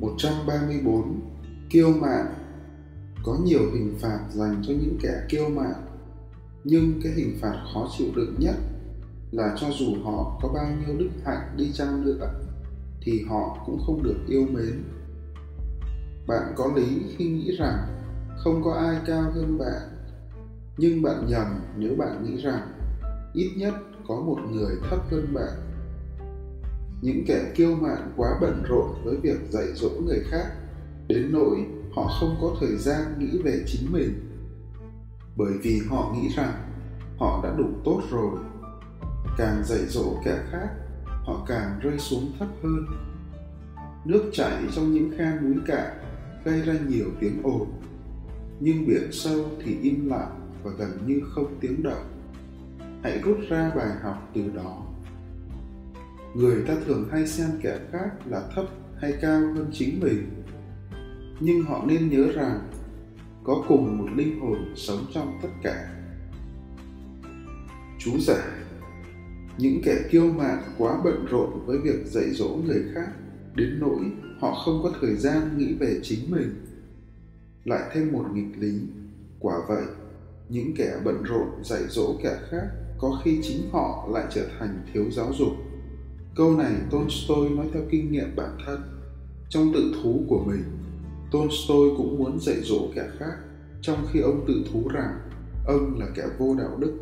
134 Kiêu mạn. Có nhiều hình phạt dành cho những kẻ kiêu mạn, nhưng cái hình phạt khó chịu đựng nhất là cho dù họ có bao nhiêu đức hạnh đi chăng nữa, thì họ cũng không được yêu mến. Bạn có lý khi nghĩ rằng không có ai cao hơn bạn, nhưng bạn nhầm nếu bạn nghĩ rằng ít nhất có một người thấp hơn bạn những kẻ kiêu mạn quá bận rộn với việc dạy dỗ người khác, đến nỗi họ không có thời gian nghĩ về chính mình. Bởi vì họ nghĩ rằng họ đã đủ tốt rồi. Càng dạy dỗ kẻ khác, họ càng rơi xuống thấp hơn. Nước chảy trong những khe núi cạn gây ra nhiều tiếng ồn. Nhưng biển sâu thì im lặng và gần như không tiếng động. Hãy rút ra bài học từ đó người ta thường hay xem kẻ khác là thấp hay cao hơn chính mình. Nhưng họ nên nhớ rằng, có cùng một linh hồn sống trong tất cả. Chú giải, những kẻ kiêu mạn quá bận rộn với việc dạy dỗ người khác, đến nỗi họ không có thời gian nghĩ về chính mình. Lại thêm một nghịch lý, quả vậy, những kẻ bận rộn dạy dỗ kẻ khác có khi chính họ lại trở thành thiếu giáo dục câu này tolstoy nói theo kinh nghiệm bản thân. Trong tự thú của mình, tolstoy cũng muốn dạy dỗ kẻ khác, trong khi ông tự thú rằng ông là kẻ vô đạo đức.